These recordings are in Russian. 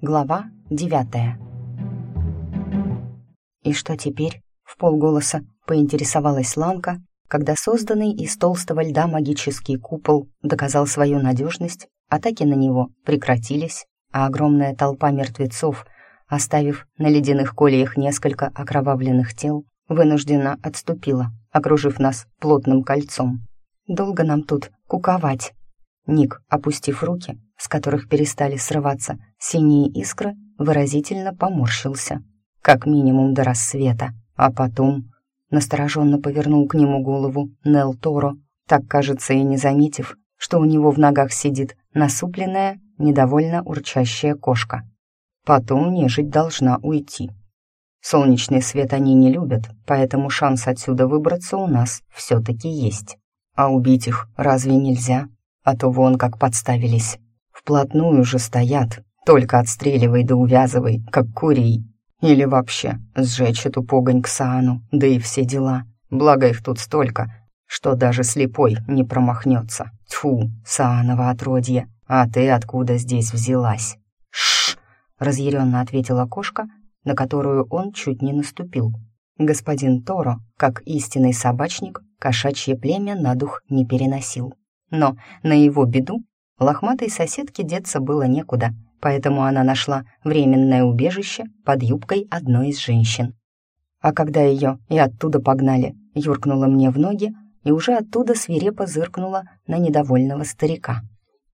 Глава девятая. «И что теперь?» — в полголоса поинтересовалась Ланка, когда созданный из толстого льда магический купол доказал свою надежность, атаки на него прекратились, а огромная толпа мертвецов, оставив на ледяных колеях несколько окровавленных тел, вынужденно отступила, окружив нас плотным кольцом. «Долго нам тут куковать?» Ник, опустив руки, с которых перестали срываться синие искры, выразительно поморщился. Как минимум до рассвета, а потом... Настороженно повернул к нему голову Нел Торо, так, кажется, и не заметив, что у него в ногах сидит насупленная, недовольно урчащая кошка. Потом нежить должна уйти. Солнечный свет они не любят, поэтому шанс отсюда выбраться у нас все-таки есть. А убить их разве нельзя? А то вон как подставились. Вплотную же стоят, только отстреливай да увязывай, как курей. Или вообще сжечь эту погонь к Саану, да и все дела. Благо их тут столько, что даже слепой не промахнется. Тьфу, Саанова отродье, а ты откуда здесь взялась? Шш! разъяренно ответила кошка, на которую он чуть не наступил. Господин Торо, как истинный собачник, кошачье племя на дух не переносил. Но на его беду лохматой соседке деться было некуда, поэтому она нашла временное убежище под юбкой одной из женщин. А когда ее и оттуда погнали, юркнула мне в ноги и уже оттуда свирепо зыркнула на недовольного старика.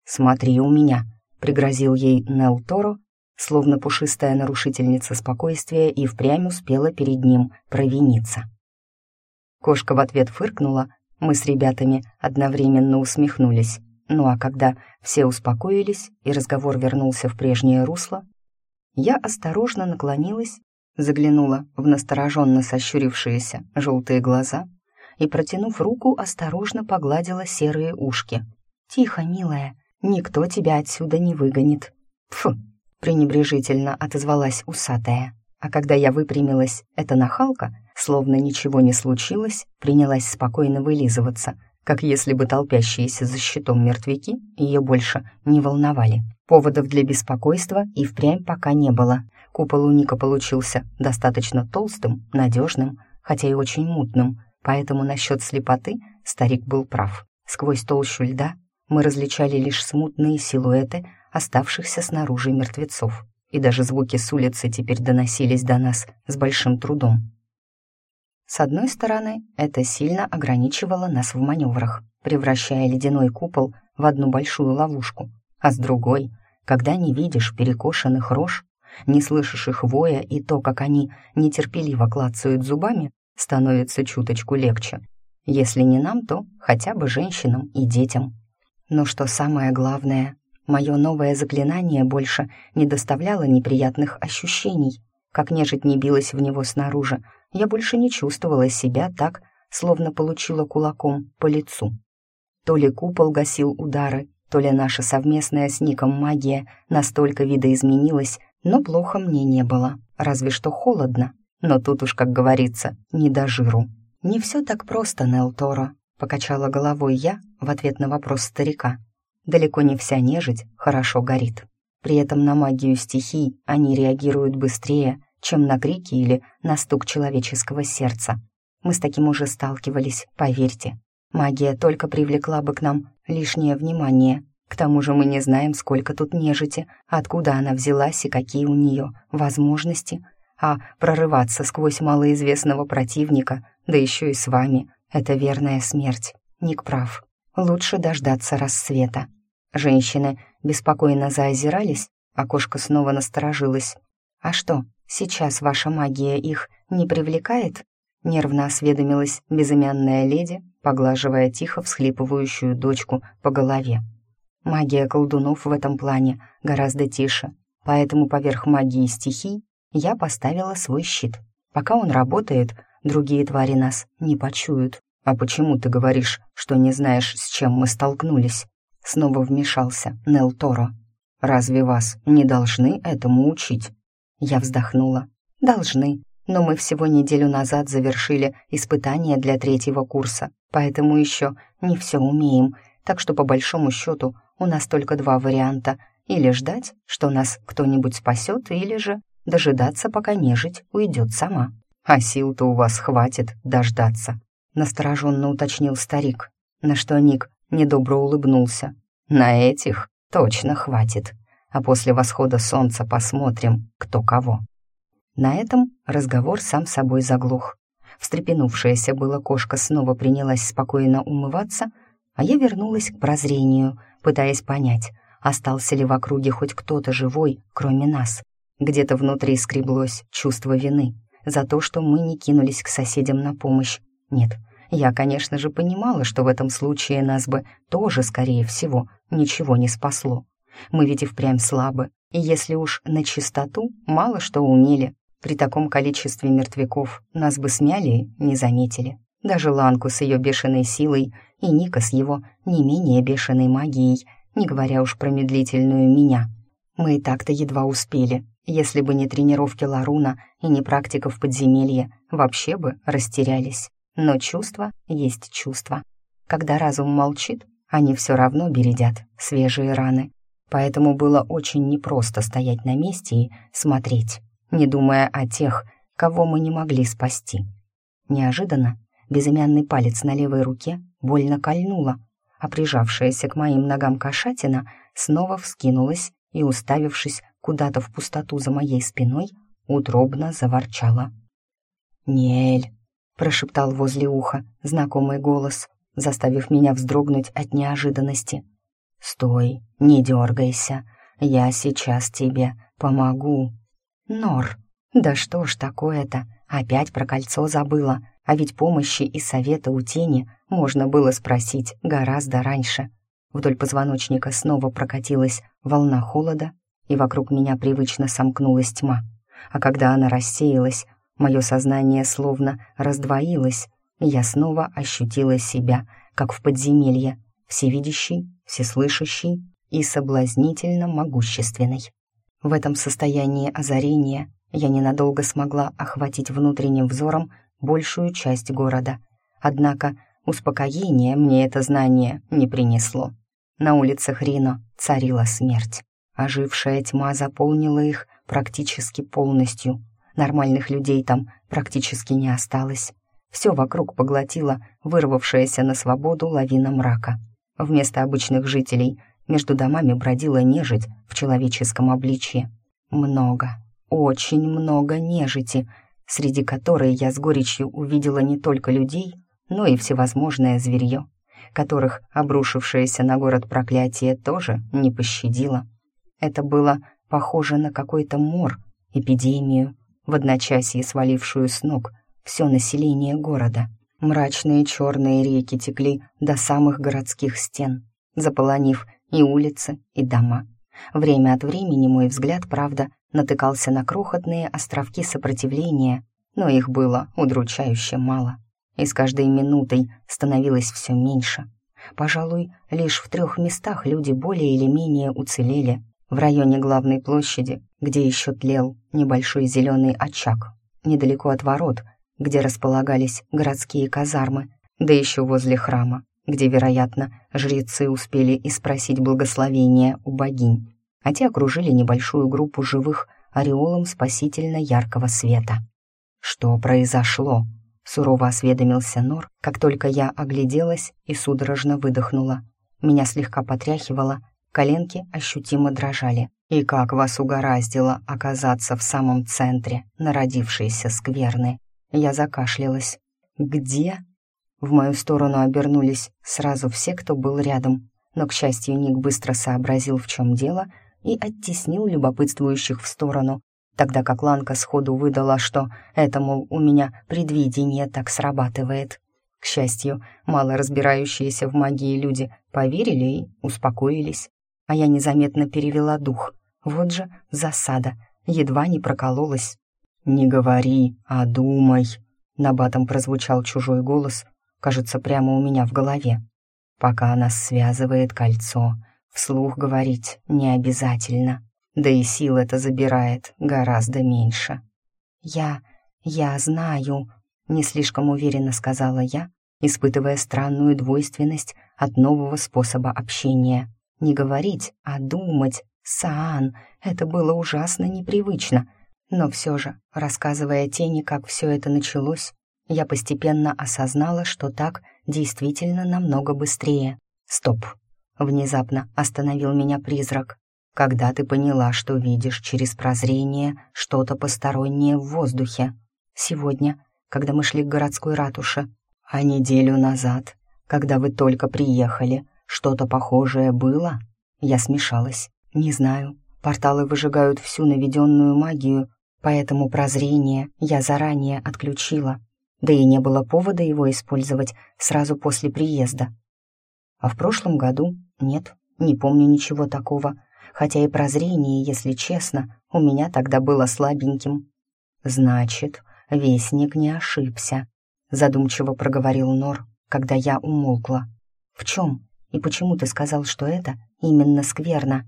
«Смотри у меня», — пригрозил ей Нел Торо, словно пушистая нарушительница спокойствия и впрямь успела перед ним провиниться. Кошка в ответ фыркнула, мы с ребятами одновременно усмехнулись. Ну а когда все успокоились и разговор вернулся в прежнее русло, я осторожно наклонилась, заглянула в настороженно сощурившиеся желтые глаза и, протянув руку, осторожно погладила серые ушки. «Тихо, милая, никто тебя отсюда не выгонит». «Фу!» — пренебрежительно отозвалась усатая. А когда я выпрямилась, эта нахалка, словно ничего не случилось, принялась спокойно вылизываться, как если бы толпящиеся за щитом мертвяки ее больше не волновали. Поводов для беспокойства и впрямь пока не было. Купол у Ника получился достаточно толстым, надежным, хотя и очень мутным, поэтому насчет слепоты старик был прав. Сквозь толщу льда мы различали лишь смутные силуэты оставшихся снаружи мертвецов, и даже звуки с улицы теперь доносились до нас с большим трудом. С одной стороны, это сильно ограничивало нас в маневрах, превращая ледяной купол в одну большую ловушку, а с другой, когда не видишь перекошенных рож, не слышишь их воя и то, как они нетерпеливо клацают зубами, становится чуточку легче. Если не нам, то хотя бы женщинам и детям. Но что самое главное, мое новое заклинание больше не доставляло неприятных ощущений. Как нежить не билась в него снаружи, я больше не чувствовала себя так, словно получила кулаком по лицу. То ли купол гасил удары, то ли наша совместная с Ником магия настолько видоизменилась, но плохо мне не было, разве что холодно. Но тут уж, как говорится, не до жиру. «Не все так просто, Нел Торо», — покачала головой я в ответ на вопрос старика. «Далеко не вся нежить хорошо горит. При этом на магию стихий они реагируют быстрее, чем на крики или на стук человеческого сердца. Мы с таким уже сталкивались, поверьте. Магия только привлекла бы к нам лишнее внимание. К тому же мы не знаем, сколько тут нежити, откуда она взялась и какие у нее возможности. А прорываться сквозь малоизвестного противника, да еще и с вами, это верная смерть. Ник прав. Лучше дождаться рассвета. Женщины беспокойно заозирались, кошка снова насторожилась. «А что, «Сейчас ваша магия их не привлекает?» — нервно осведомилась безымянная леди, поглаживая тихо всхлипывающую дочку по голове. Магия колдунов в этом плане гораздо тише, поэтому поверх магии стихий я поставила свой щит. Пока он работает, другие твари нас не почуют. «А почему ты говоришь, что не знаешь, с чем мы столкнулись?» Снова вмешался Нел Торо. «Разве вас не должны этому учить?» Я вздохнула. «Должны, но мы всего неделю назад завершили испытания для третьего курса, поэтому еще не все умеем, так что по большому счету у нас только два варианта или ждать, что нас кто-нибудь спасет, или же дожидаться, пока нежить уйдет сама. А сил-то у вас хватит дождаться, настороженно уточнил старик, на что Ник недобро улыбнулся. На этих точно хватит, а после восхода солнца посмотрим, кто кого. На этом разговор сам собой заглух. Встрепенувшаяся была кошка снова принялась спокойно умываться, а я вернулась к прозрению, пытаясь понять, остался ли в округе хоть кто-то живой, кроме нас. Где-то внутри скреблось чувство вины за то, что мы не кинулись к соседям на помощь. Нет, я, конечно же, понимала, что в этом случае нас бы тоже, скорее всего, ничего не спасло. Мы ведь и впрямь слабы, и если уж на чистоту, мало что умели. При таком количестве мертвяков нас бы смяли и не заметили. Даже Ланку с ее бешеной силой и Ника с его не менее бешеной магией, не говоря уж про медлительную меня. Мы и так-то едва успели. Если бы не тренировки Ларуна и не практика в подземелье, вообще бы растерялись. Но чувство есть чувство. Когда разум молчит, они все равно бередят свежие раны. Поэтому было очень непросто стоять на месте и смотреть, не думая о тех, кого мы не могли спасти. Неожиданно безымянный палец на левой руке больно кольнуло, а прижавшаяся к моим ногам кошатина снова вскинулась и, уставившись куда-то в пустоту за моей спиной, утробно заворчала. «Нель!» — прошептал возле уха знакомый голос, заставив меня вздрогнуть от неожиданности. «Стой, не дергайся, я сейчас тебе помогу». «Нор, да что ж такое-то, опять про кольцо забыла, а ведь помощи и совета у тени можно было спросить гораздо раньше». Вдоль позвоночника снова прокатилась волна холода, и вокруг меня привычно сомкнулась тьма. А когда она рассеялась, мое сознание словно раздвоилось, я снова ощутила себя, как в подземелье, всевидящий, всеслышащий и соблазнительно могущественный. В этом состоянии озарения я ненадолго смогла охватить внутренним взором большую часть города. Однако успокоение мне это знание не принесло. На улицах Рино царила смерть. Ожившая тьма заполнила их практически полностью. Нормальных людей там практически не осталось. Все вокруг поглотила вырвавшаяся на свободу лавина мрака. Вместо обычных жителей между домами бродила нежить в человеческом обличье. Много, очень много нежити, среди которой я с горечью увидела не только людей, но и всевозможное зверье которых обрушившееся на город проклятие тоже не пощадило. Это было похоже на какой-то мор, эпидемию, в одночасье свалившую с ног все население города. Мрачные черные реки текли до самых городских стен, заполонив и улицы, и дома. Время от времени мой взгляд, правда, натыкался на крохотные островки сопротивления, но их было удручающе мало и с каждой минутой становилось все меньше. Пожалуй, лишь в трех местах люди более или менее уцелели. В районе главной площади, где еще тлел небольшой зеленый очаг, недалеко от ворот, где располагались городские казармы, да еще возле храма, где, вероятно, жрецы успели и спросить благословения у богинь, а те окружили небольшую группу живых ореолом спасительно яркого света. Что произошло? Сурово осведомился Нор, как только я огляделась и судорожно выдохнула. Меня слегка потряхивало, коленки ощутимо дрожали. «И как вас угораздило оказаться в самом центре народившейся скверны?» Я закашлялась. «Где?» В мою сторону обернулись сразу все, кто был рядом, но, к счастью, Ник быстро сообразил, в чем дело, и оттеснил любопытствующих в сторону, тогда как Ланка сходу выдала, что это, мол, у меня предвидение так срабатывает. К счастью, мало разбирающиеся в магии люди поверили и успокоились, а я незаметно перевела дух. Вот же засада, едва не прокололась. «Не говори, а думай», — набатом прозвучал чужой голос, кажется, прямо у меня в голове. «Пока нас связывает кольцо, вслух говорить не обязательно». Да и сил это забирает гораздо меньше. «Я... я знаю», — не слишком уверенно сказала я, испытывая странную двойственность от нового способа общения. Не говорить, а думать Сан, это было ужасно непривычно. Но все же, рассказывая тени, как все это началось, я постепенно осознала, что так действительно намного быстрее. Стоп. Внезапно остановил меня призрак. Когда ты поняла, что видишь через прозрение что-то постороннее в воздухе? Сегодня, когда мы шли к городской ратуше. А неделю назад, когда вы только приехали, что-то похожее было? Я смешалась. Не знаю. Порталы выжигают всю наведенную магию, поэтому прозрение я заранее отключила. Да и не было повода его использовать сразу после приезда. А в прошлом году нет, не помню ничего такого, хотя и прозрение, если честно, у меня тогда было слабеньким. Значит, вестник не ошибся, задумчиво проговорил Нор, когда я умолкла. В чем и почему ты сказал, что это именно скверно?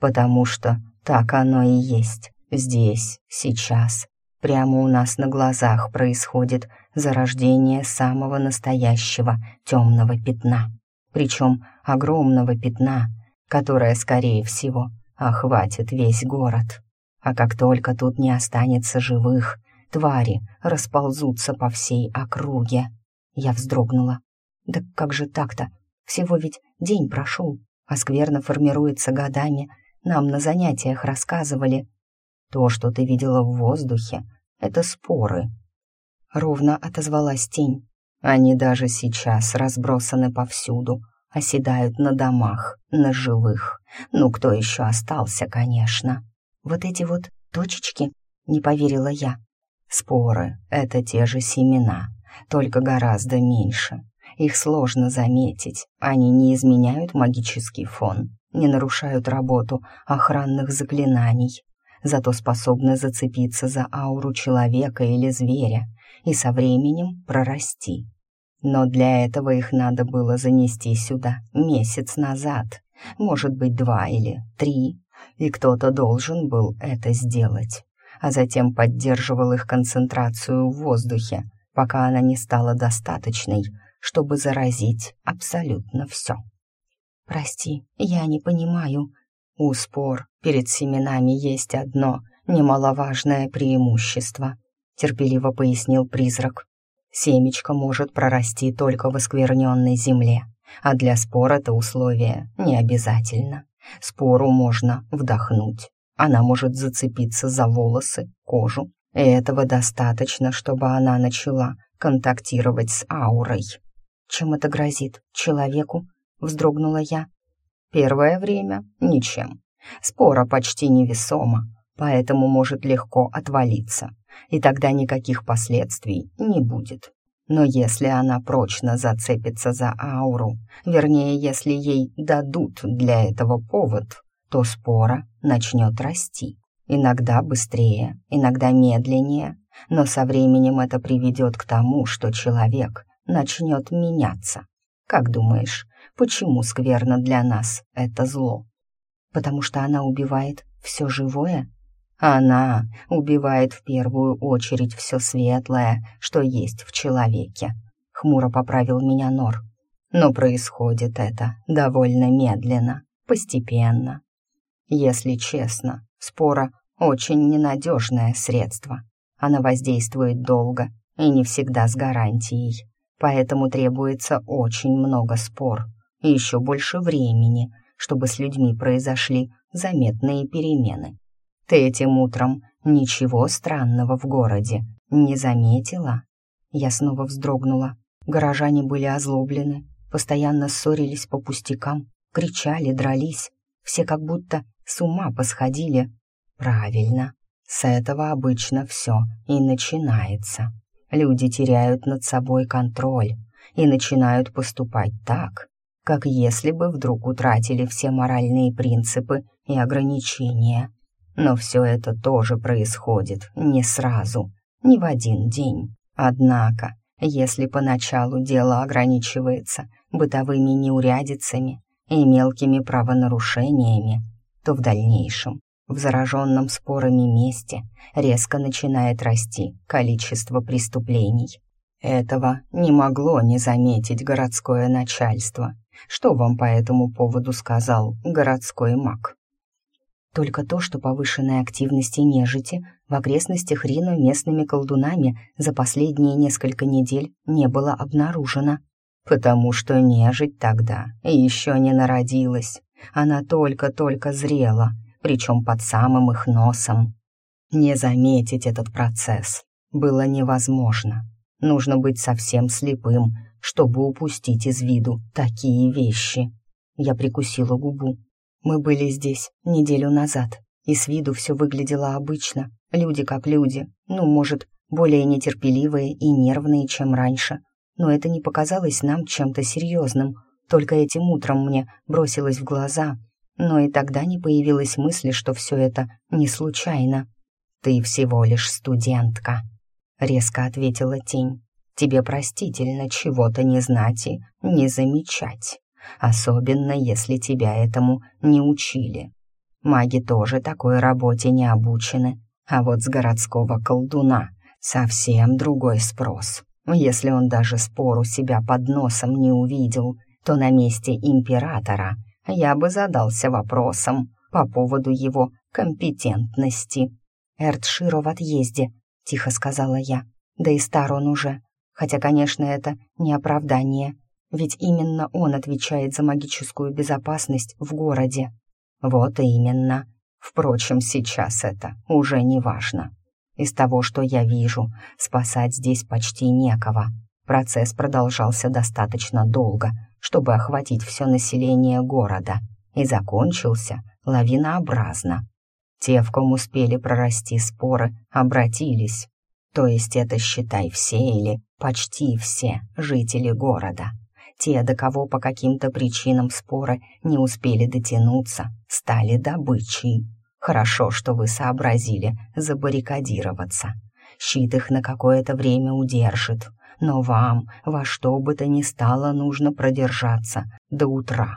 Потому что так оно и есть, здесь, сейчас. Прямо у нас на глазах происходит зарождение самого настоящего темного пятна. Причем огромного пятна, которое, скорее всего, охватит весь город. А как только тут не останется живых, твари расползутся по всей округе. Я вздрогнула. Да как же так-то? Всего ведь день прошел, а скверно формируется годами. Нам на занятиях рассказывали. То, что ты видела в воздухе, это споры. Ровно отозвалась тень. Они даже сейчас разбросаны повсюду, оседают на домах, на живых. Ну, кто еще остался, конечно. Вот эти вот точечки, не поверила я. Споры — это те же семена, только гораздо меньше. Их сложно заметить, они не изменяют магический фон, не нарушают работу охранных заклинаний, зато способны зацепиться за ауру человека или зверя и со временем прорасти. Но для этого их надо было занести сюда месяц назад, может быть, два или три, и кто-то должен был это сделать, а затем поддерживал их концентрацию в воздухе, пока она не стала достаточной, чтобы заразить абсолютно все. «Прости, я не понимаю. У спор перед семенами есть одно немаловажное преимущество», терпеливо пояснил призрак. «Семечко может прорасти только в оскверненной земле, а для спор это условие не обязательно. Спору можно вдохнуть, она может зацепиться за волосы, кожу, и этого достаточно, чтобы она начала контактировать с аурой. Чем это грозит? Человеку? Вздрогнула я. Первое время ничем. Спора почти невесома, поэтому может легко отвалиться, и тогда никаких последствий не будет. Но если она прочно зацепится за ауру, вернее, если ей дадут для этого повод, то спора начнет расти. Иногда быстрее, иногда медленнее, но со временем это приведет к тому, что человек начнет меняться. Как думаешь, почему скверно для нас это зло? Потому что она убивает все живое? Она убивает в первую очередь все светлое, что есть в человеке. Хмуро поправил меня Нор. Но происходит это довольно медленно, постепенно. Если честно, спора очень ненадежное средство. Она воздействует долго и не всегда с гарантией поэтому требуется очень много спор и еще больше времени, чтобы с людьми произошли заметные перемены. Ты этим утром ничего странного в городе не заметила?» Я снова вздрогнула. Горожане были озлоблены, постоянно ссорились по пустякам, кричали, дрались. Все как будто с ума посходили. Правильно, с этого обычно все и начинается люди теряют над собой контроль и начинают поступать так, как если бы вдруг утратили все моральные принципы и ограничения. Но все это тоже происходит не сразу, не в один день. Однако, если поначалу дело ограничивается бытовыми неурядицами и мелкими правонарушениями, то в дальнейшем в зараженном спорами месте резко начинает расти количество преступлений. Этого не могло не заметить городское начальство. Что вам по этому поводу сказал городской маг? только то, что повышенной активности нежити в окрестностях Рино местными колдунами за последние несколько недель не было обнаружено. Потому что нежить тогда еще не народилась. Она только-только зрела, причем под самым их носом. Не заметить этот процесс было невозможно. Нужно быть совсем слепым, чтобы упустить из виду такие вещи. Я прикусила губу. Мы были здесь неделю назад, и с виду все выглядело обычно. Люди как люди, ну, может, более нетерпеливые и нервные, чем раньше. Но это не показалось нам чем-то серьезным. Только этим утром мне бросилось в глаза. Но и тогда не появилась мысли, что все это не случайно. «Ты всего лишь студентка», — резко ответила тень. «Тебе простительно чего-то не знать и не замечать, особенно если тебя этому не учили. Маги тоже такой работе не обучены, а вот с городского колдуна совсем другой спрос. Если он даже спор у себя под носом не увидел, то на месте императора я бы задался вопросом по поводу его компетентности. «Эртширо в отъезде», — тихо сказала я. «Да и стар он уже. Хотя, конечно, это не оправдание, ведь именно он отвечает за магическую безопасность в городе». «Вот именно. Впрочем, сейчас это уже не важно. Из того, что я вижу, спасать здесь почти некого. Процесс продолжался достаточно долго, чтобы охватить все население города, и закончился лавинообразно. Те, в ком успели прорасти споры, обратились. То есть это, считай, все или почти все жители города. Те, до кого по каким-то причинам споры не успели дотянуться, стали добычей. Хорошо, что вы сообразили забаррикадироваться. Щит их на какое-то время удержит, но вам во что бы то ни стало нужно продержаться до утра.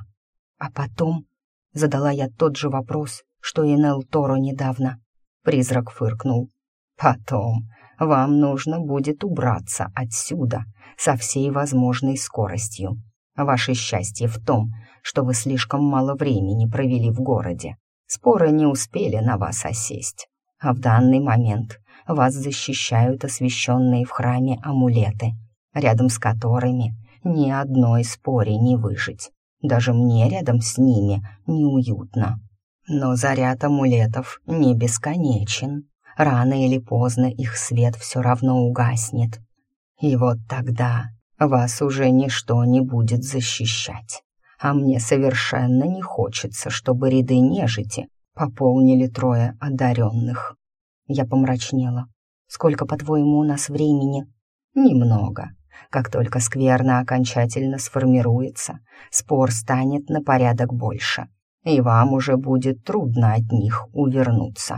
А потом задала я тот же вопрос, что и Нел Торо недавно. Призрак фыркнул. «Потом вам нужно будет убраться отсюда со всей возможной скоростью. Ваше счастье в том, что вы слишком мало времени провели в городе. Споры не успели на вас осесть. А в данный момент вас защищают освященные в храме амулеты, рядом с которыми ни одной споре не выжить. Даже мне рядом с ними неуютно. Но заряд амулетов не бесконечен. Рано или поздно их свет все равно угаснет. И вот тогда вас уже ничто не будет защищать. А мне совершенно не хочется, чтобы ряды нежити пополнили трое одаренных. Я помрачнела. Сколько, по-твоему, у нас времени? Немного. Как только скверно окончательно сформируется, спор станет на порядок больше и вам уже будет трудно от них увернуться.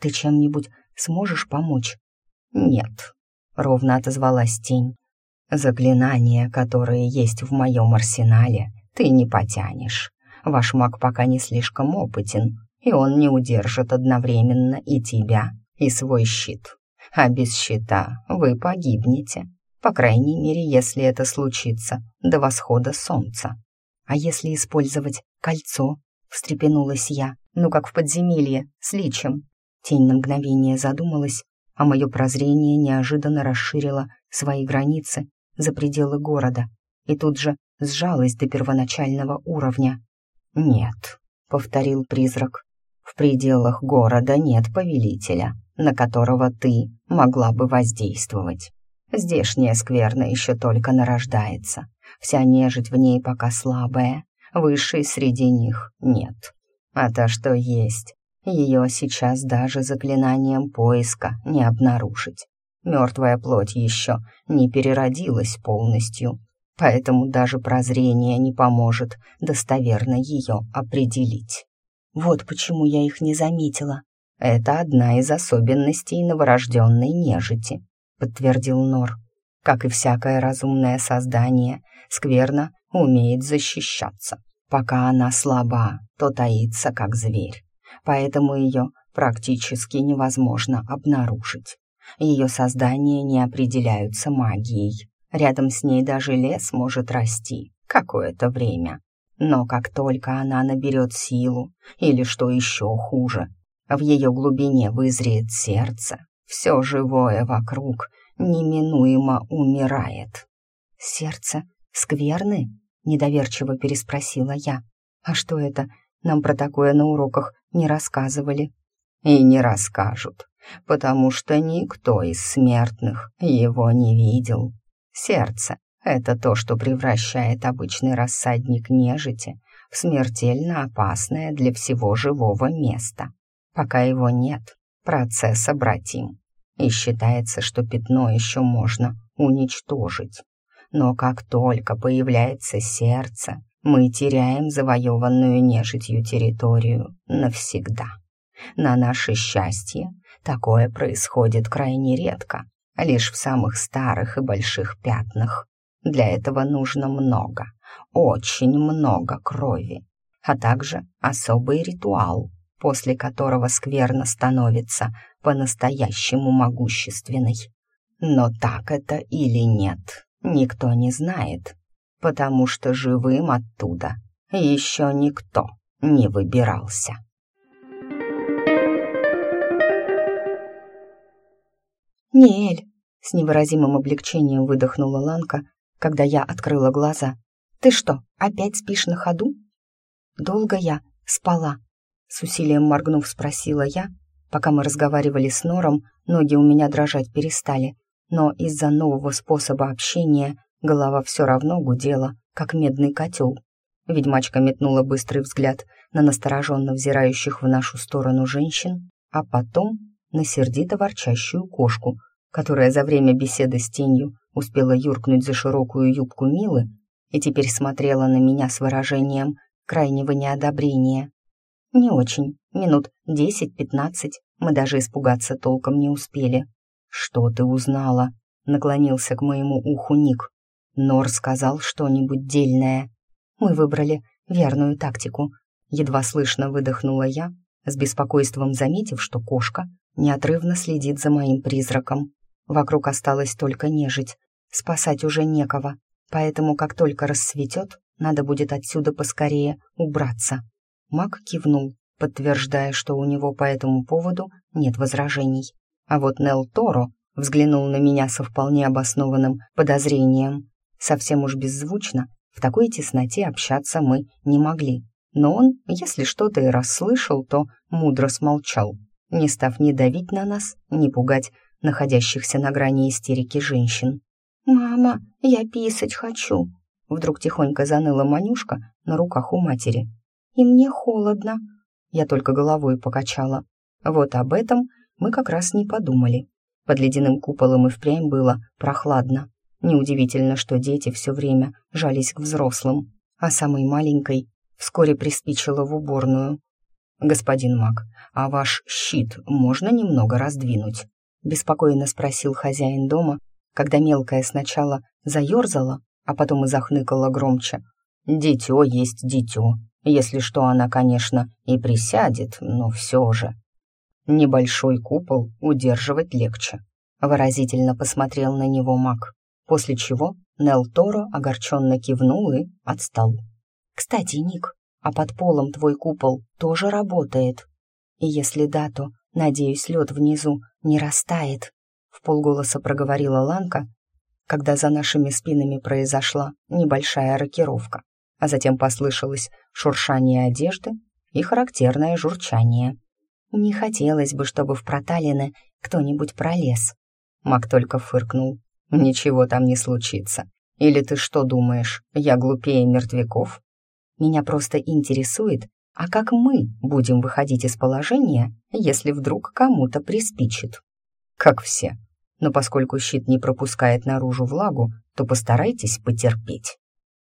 Ты чем-нибудь сможешь помочь? Нет, ровно отозвалась тень. Заклинания, которые есть в моем арсенале, ты не потянешь. Ваш маг пока не слишком опытен, и он не удержит одновременно и тебя, и свой щит. А без щита вы погибнете, по крайней мере, если это случится до восхода солнца. А если использовать кольцо? Встрепенулась я. Ну, как в подземелье, с личем. Тень на мгновение задумалась, а мое прозрение неожиданно расширило свои границы за пределы города и тут же сжалось до первоначального уровня. «Нет», — повторил призрак, — «в пределах города нет повелителя, на которого ты могла бы воздействовать. Здешняя скверна еще только нарождается, Вся нежить в ней пока слабая, высшей среди них нет. А та, что есть, ее сейчас даже заклинанием поиска не обнаружить. Мертвая плоть еще не переродилась полностью, поэтому даже прозрение не поможет достоверно ее определить. Вот почему я их не заметила. Это одна из особенностей новорожденной нежити, подтвердил Нор. Как и всякое разумное создание, скверно умеет защищаться. Пока она слаба, то таится как зверь. Поэтому ее практически невозможно обнаружить. Ее создания не определяются магией. Рядом с ней даже лес может расти какое-то время. Но как только она наберет силу, или что еще хуже, в ее глубине вызреет сердце, все живое вокруг неминуемо умирает. «Сердце скверны?» — недоверчиво переспросила я. «А что это? Нам про такое на уроках не рассказывали». «И не расскажут, потому что никто из смертных его не видел. Сердце — это то, что превращает обычный рассадник нежити в смертельно опасное для всего живого место. Пока его нет, процесс обратим, и считается, что пятно еще можно уничтожить. Но как только появляется сердце, мы теряем завоеванную нежитью территорию навсегда. На наше счастье такое происходит крайне редко, лишь в самых старых и больших пятнах. Для этого нужно много, очень много крови, а также особый ритуал, после которого скверно становится по-настоящему могущественной. Но так это или нет, никто не знает, потому что живым оттуда еще никто не выбирался. «Неэль!» — с невыразимым облегчением выдохнула Ланка, когда я открыла глаза. «Ты что, опять спишь на ходу?» «Долго я спала?» — с усилием моргнув спросила я. Пока мы разговаривали с Нором, ноги у меня дрожать перестали, но из-за нового способа общения голова все равно гудела, как медный котел. Ведьмачка метнула быстрый взгляд на настороженно взирающих в нашу сторону женщин, а потом на сердито ворчащую кошку, которая за время беседы с тенью успела юркнуть за широкую юбку Милы и теперь смотрела на меня с выражением крайнего неодобрения. Не очень, минут десять-пятнадцать, мы даже испугаться толком не успели. «Что ты узнала?» — наклонился к моему уху Ник. Нор сказал что-нибудь дельное. Мы выбрали верную тактику. Едва слышно выдохнула я, с беспокойством заметив, что кошка неотрывно следит за моим призраком. Вокруг осталось только нежить. Спасать уже некого, поэтому как только рассветет, надо будет отсюда поскорее убраться. Маг кивнул, подтверждая, что у него по этому поводу нет возражений. А вот Нел Торо взглянул на меня со вполне обоснованным подозрением. Совсем уж беззвучно, в такой тесноте общаться мы не могли. Но он, если что-то и расслышал, то мудро смолчал не став ни давить на нас, ни пугать находящихся на грани истерики женщин. «Мама, я писать хочу!» Вдруг тихонько заныла Манюшка на руках у матери. «И мне холодно!» Я только головой покачала. Вот об этом мы как раз не подумали. Под ледяным куполом и впрямь было прохладно. Неудивительно, что дети все время жались к взрослым, а самой маленькой вскоре приспичило в уборную. «Господин маг, а ваш щит можно немного раздвинуть?» — беспокойно спросил хозяин дома, когда мелкая сначала заерзала, а потом и захныкала громче. «Дитё есть дитё. Если что, она, конечно, и присядет, но все же». «Небольшой купол удерживать легче», — выразительно посмотрел на него маг, после чего Нел Торо огорченно кивнул и отстал. «Кстати, Ник, а под полом твой купол тоже работает. И если да, то, надеюсь, лед внизу не растает», — полголоса проговорила Ланка, когда за нашими спинами произошла небольшая рокировка, а затем послышалось шуршание одежды и характерное журчание. «Не хотелось бы, чтобы в проталины кто-нибудь пролез». Мак только фыркнул. «Ничего там не случится. Или ты что думаешь, я глупее мертвяков?» Меня просто интересует, а как мы будем выходить из положения, если вдруг кому-то приспичит? Как все. Но поскольку щит не пропускает наружу влагу, то постарайтесь потерпеть.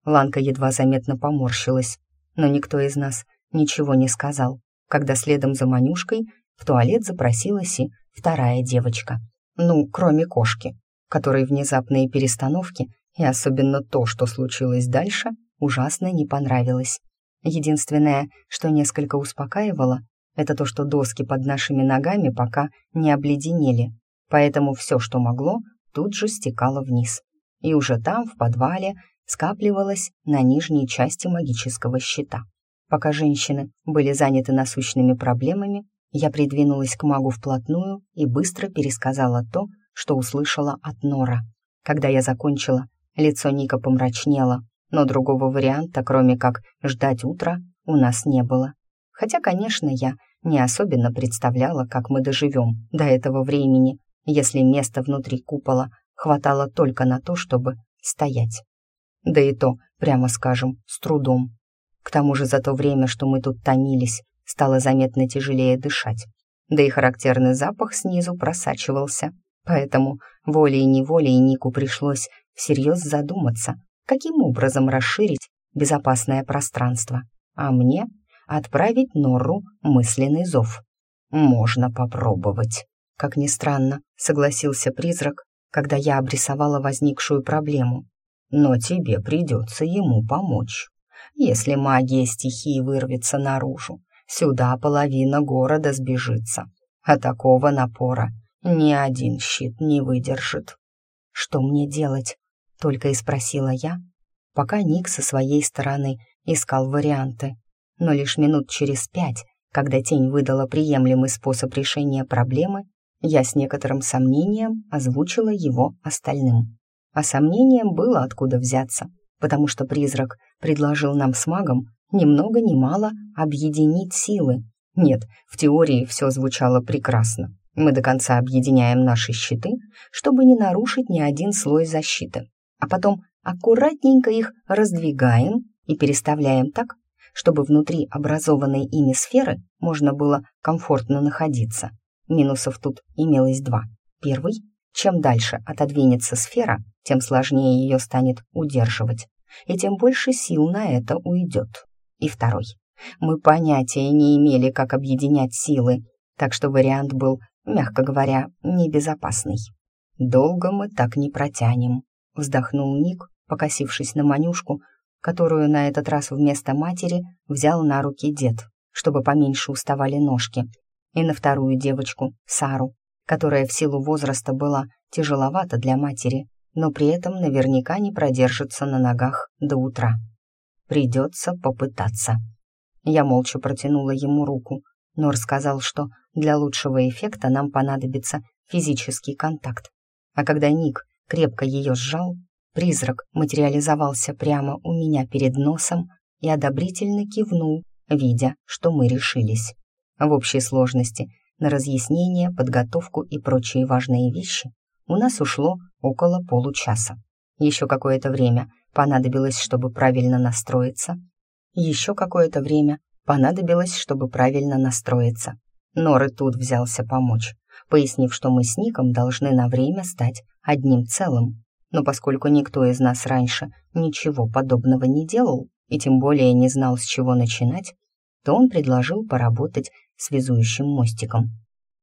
Ланка едва заметно поморщилась, но никто из нас ничего не сказал, когда следом за Манюшкой в туалет запросилась и вторая девочка. Ну, кроме кошки, которой внезапные перестановки и особенно то, что случилось дальше, ужасно не понравилось. Единственное, что несколько успокаивало, это то, что доски под нашими ногами пока не обледенели, поэтому все, что могло, тут же стекало вниз. И уже там, в подвале, скапливалось на нижней части магического щита. Пока женщины были заняты насущными проблемами, я придвинулась к магу вплотную и быстро пересказала то, что услышала от Нора. Когда я закончила, лицо Ника помрачнело, но другого варианта, кроме как ждать утра, у нас не было. Хотя, конечно, я не особенно представляла, как мы доживем до этого времени, если места внутри купола хватало только на то, чтобы стоять. Да и то, прямо скажем, с трудом. К тому же за то время, что мы тут томились, стало заметно тяжелее дышать. Да и характерный запах снизу просачивался. Поэтому волей-неволей Нику пришлось всерьез задуматься, каким образом расширить безопасное пространство, а мне отправить Норру мысленный зов. «Можно попробовать», — как ни странно, согласился призрак, когда я обрисовала возникшую проблему. «Но тебе придется ему помочь. Если магия стихии вырвется наружу, сюда половина города сбежится, а такого напора ни один щит не выдержит». «Что мне делать?» — только и спросила я, пока Ник со своей стороны искал варианты. Но лишь минут через пять, когда тень выдала приемлемый способ решения проблемы, я с некоторым сомнением озвучила его остальным. А сомнением было откуда взяться, потому что призрак предложил нам с магом ни много ни мало объединить силы. Нет, в теории все звучало прекрасно. Мы до конца объединяем наши щиты, чтобы не нарушить ни один слой защиты а потом аккуратненько их раздвигаем и переставляем так, чтобы внутри образованной ими сферы можно было комфортно находиться. Минусов тут имелось два. Первый — чем дальше отодвинется сфера, тем сложнее ее станет удерживать, и тем больше сил на это уйдет. И второй — мы понятия не имели, как объединять силы, так что вариант был, мягко говоря, небезопасный. Долго мы так не протянем вздохнул Ник, покосившись на Манюшку, которую на этот раз вместо матери взял на руки дед, чтобы поменьше уставали ножки, и на вторую девочку, Сару, которая в силу возраста была тяжеловата для матери, но при этом наверняка не продержится на ногах до утра. Придется попытаться. Я молча протянула ему руку, но рассказал, что для лучшего эффекта нам понадобится физический контакт. А когда Ник крепко ее сжал, призрак материализовался прямо у меня перед носом и одобрительно кивнул, видя, что мы решились. В общей сложности на разъяснение, подготовку и прочие важные вещи у нас ушло около получаса. Еще какое-то время понадобилось, чтобы правильно настроиться. Еще какое-то время понадобилось, чтобы правильно настроиться. Нор и тут взялся помочь, пояснив, что мы с Ником должны на время стать одним целым. Но поскольку никто из нас раньше ничего подобного не делал, и тем более не знал, с чего начинать, то он предложил поработать связующим мостиком.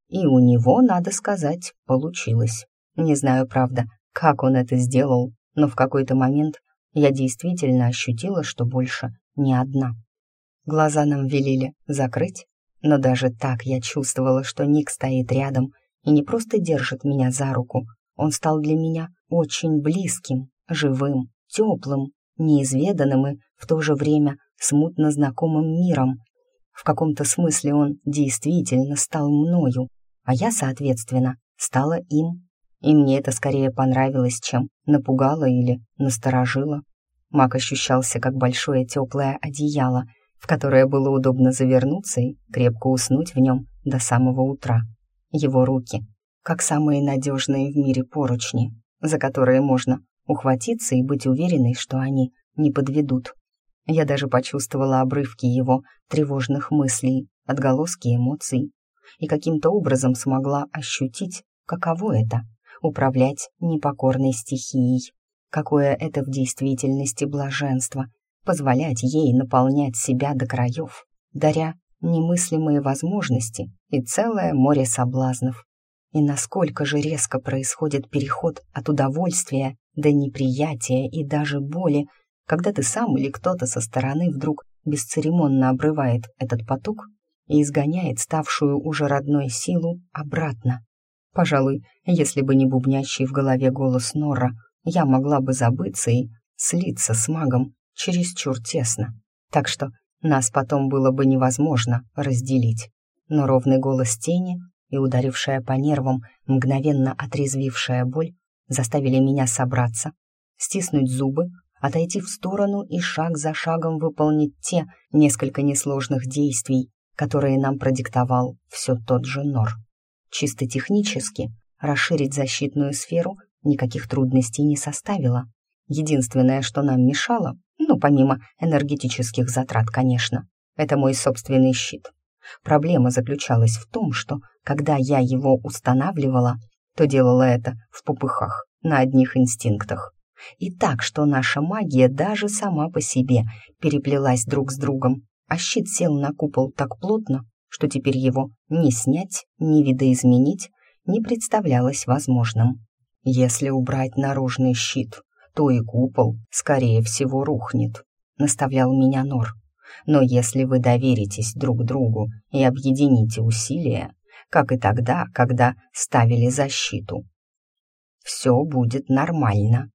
И у него, надо сказать, получилось. Не знаю, правда, как он это сделал, но в какой-то момент я действительно ощутила, что больше не одна. Глаза нам велели закрыть, но даже так я чувствовала, что Ник стоит рядом и не просто держит меня за руку, он стал для меня очень близким, живым, теплым, неизведанным и в то же время смутно знакомым миром. В каком-то смысле он действительно стал мною, а я, соответственно, стала им. И мне это скорее понравилось, чем напугало или насторожило. Мак ощущался как большое теплое одеяло, в которое было удобно завернуться и крепко уснуть в нем до самого утра. Его руки как самые надежные в мире поручни, за которые можно ухватиться и быть уверенной, что они не подведут. Я даже почувствовала обрывки его тревожных мыслей, отголоски эмоций, и каким-то образом смогла ощутить, каково это — управлять непокорной стихией, какое это в действительности блаженство, позволять ей наполнять себя до краев, даря немыслимые возможности и целое море соблазнов, и насколько же резко происходит переход от удовольствия до неприятия и даже боли, когда ты сам или кто-то со стороны вдруг бесцеремонно обрывает этот поток и изгоняет ставшую уже родной силу обратно. Пожалуй, если бы не бубнящий в голове голос Нора, я могла бы забыться и слиться с магом чересчур тесно, так что нас потом было бы невозможно разделить. Но ровный голос тени и ударившая по нервам, мгновенно отрезвившая боль, заставили меня собраться, стиснуть зубы, отойти в сторону и шаг за шагом выполнить те несколько несложных действий, которые нам продиктовал все тот же Нор. Чисто технически расширить защитную сферу никаких трудностей не составило. Единственное, что нам мешало, ну, помимо энергетических затрат, конечно, это мой собственный щит. Проблема заключалась в том, что, когда я его устанавливала, то делала это в попыхах, на одних инстинктах. И так, что наша магия даже сама по себе переплелась друг с другом, а щит сел на купол так плотно, что теперь его ни снять, ни видоизменить не представлялось возможным. Если убрать наружный щит, то и купол, скорее всего, рухнет, наставлял меня Нор. Но если вы доверитесь друг другу и объедините усилия, как и тогда, когда ставили защиту, все будет нормально.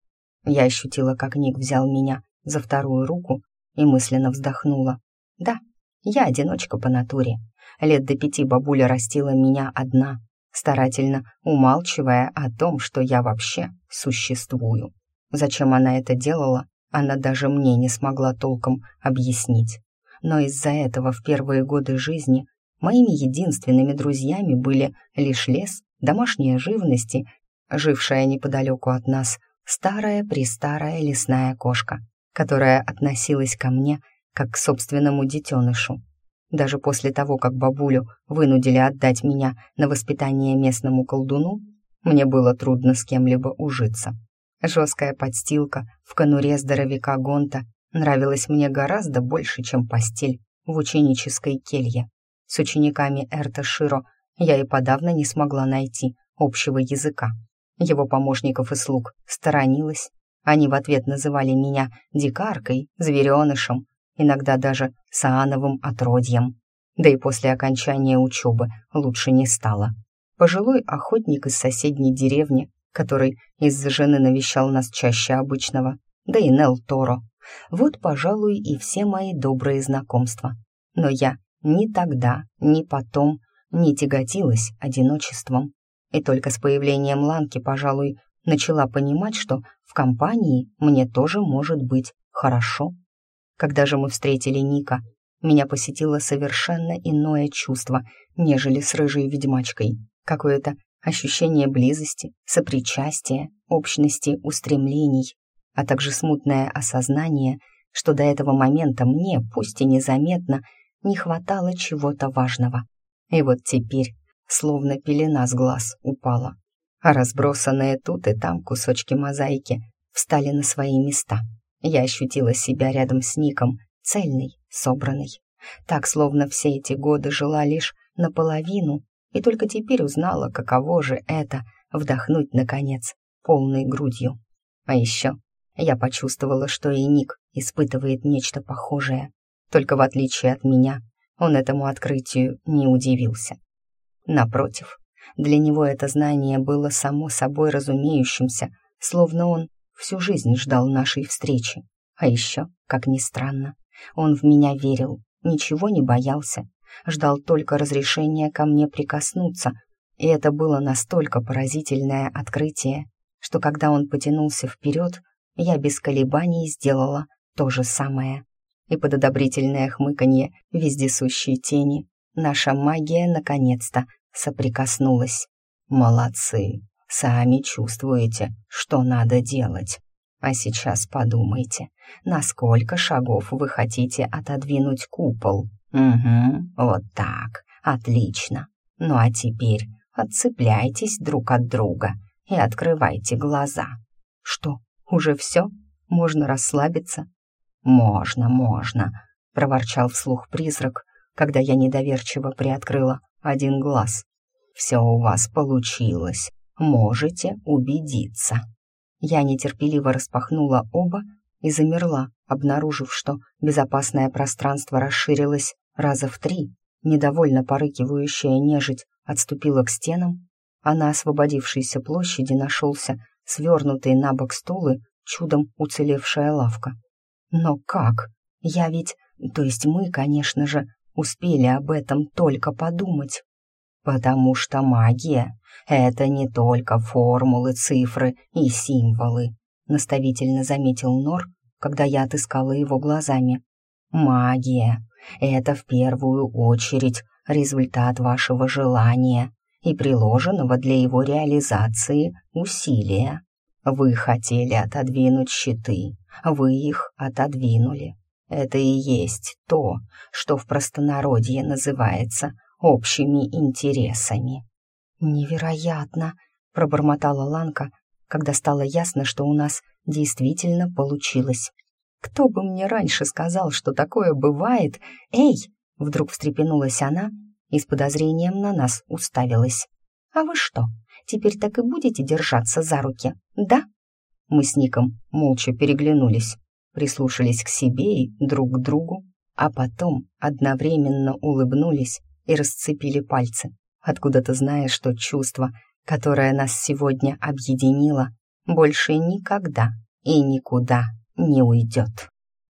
Я ощутила, как Ник взял меня за вторую руку и мысленно вздохнула. Да, я одиночка по натуре. Лет до пяти бабуля растила меня одна, старательно умалчивая о том, что я вообще существую. Зачем она это делала, она даже мне не смогла толком объяснить. Но из-за этого в первые годы жизни моими единственными друзьями были лишь лес, домашние живности, жившая неподалеку от нас старая-престарая лесная кошка, которая относилась ко мне как к собственному детенышу. Даже после того, как бабулю вынудили отдать меня на воспитание местному колдуну, мне было трудно с кем-либо ужиться. Жесткая подстилка в конуре здоровяка Гонта нравилась мне гораздо больше, чем постель в ученической келье. С учениками Эрта Широ я и подавно не смогла найти общего языка. Его помощников и слуг сторонилась. Они в ответ называли меня дикаркой, зверенышем, иногда даже саановым отродьем. Да и после окончания учебы лучше не стало. Пожилой охотник из соседней деревни который из-за жены навещал нас чаще обычного, да и Нел Торо. Вот, пожалуй, и все мои добрые знакомства. Но я ни тогда, ни потом не тяготилась одиночеством. И только с появлением Ланки, пожалуй, начала понимать, что в компании мне тоже может быть хорошо. Когда же мы встретили Ника, меня посетило совершенно иное чувство, нежели с рыжей ведьмачкой. Какое-то ощущение близости, сопричастия, общности устремлений, а также смутное осознание, что до этого момента мне, пусть и незаметно, не хватало чего-то важного. И вот теперь, словно пелена с глаз, упала, а разбросанные тут и там кусочки мозаики встали на свои места. Я ощутила себя рядом с Ником, цельной, собранной. Так, словно все эти годы жила лишь наполовину, и только теперь узнала, каково же это — вдохнуть, наконец, полной грудью. А еще я почувствовала, что и Ник испытывает нечто похожее. Только в отличие от меня, он этому открытию не удивился. Напротив, для него это знание было само собой разумеющимся, словно он всю жизнь ждал нашей встречи. А еще, как ни странно, он в меня верил, ничего не боялся ждал только разрешения ко мне прикоснуться, и это было настолько поразительное открытие, что когда он потянулся вперед, я без колебаний сделала то же самое. И под одобрительное хмыканье вездесущей тени наша магия наконец-то соприкоснулась. «Молодцы! Сами чувствуете, что надо делать. А сейчас подумайте, на сколько шагов вы хотите отодвинуть купол?» «Угу, вот так, отлично. Ну а теперь отцепляйтесь друг от друга и открывайте глаза». «Что, уже все? Можно расслабиться?» «Можно, можно», — проворчал вслух призрак, когда я недоверчиво приоткрыла один глаз. «Все у вас получилось, можете убедиться». Я нетерпеливо распахнула оба и замерла, обнаружив, что безопасное пространство расширилось раза в три. Недовольно порыкивающая нежить отступила к стенам, а на освободившейся площади нашелся свернутый на бок стул чудом уцелевшая лавка. Но как? Я ведь, то есть мы, конечно же, успели об этом только подумать. Потому что магия — это не только формулы, цифры и символы, наставительно заметил Нор, когда я отыскала его глазами. Магия — это в первую очередь результат вашего желания и приложенного для его реализации усилия. Вы хотели отодвинуть щиты, вы их отодвинули. Это и есть то, что в простонародье называется общими интересами. «Невероятно!» — пробормотала Ланка, когда стало ясно, что у нас действительно получилось. «Кто бы мне раньше сказал, что такое бывает? Эй!» — вдруг встрепенулась она и с подозрением на нас уставилась. «А вы что, теперь так и будете держаться за руки, да?» Мы с Ником молча переглянулись, прислушались к себе и друг к другу, а потом одновременно улыбнулись и расцепили пальцы, откуда-то зная, что чувство, которое нас сегодня объединило, больше никогда и никуда не уйдет.